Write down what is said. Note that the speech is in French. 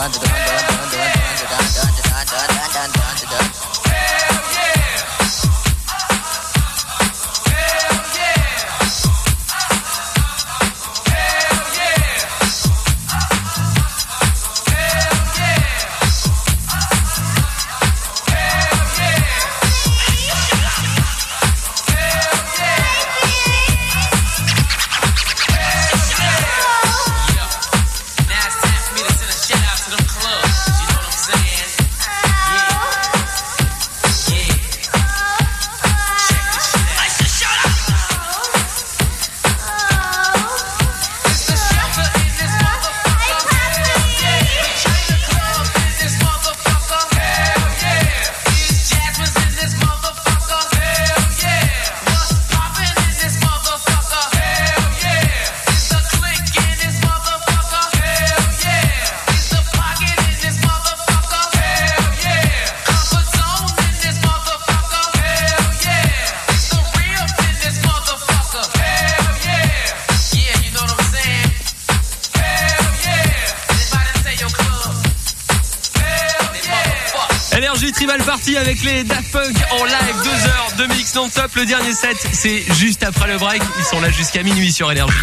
dance, dance, Énergie Tribal Party avec les Daft Punk en live, 2 heures de mix non-stop. Le dernier set, c'est juste après le break. Ils sont là jusqu'à minuit sur Énergie.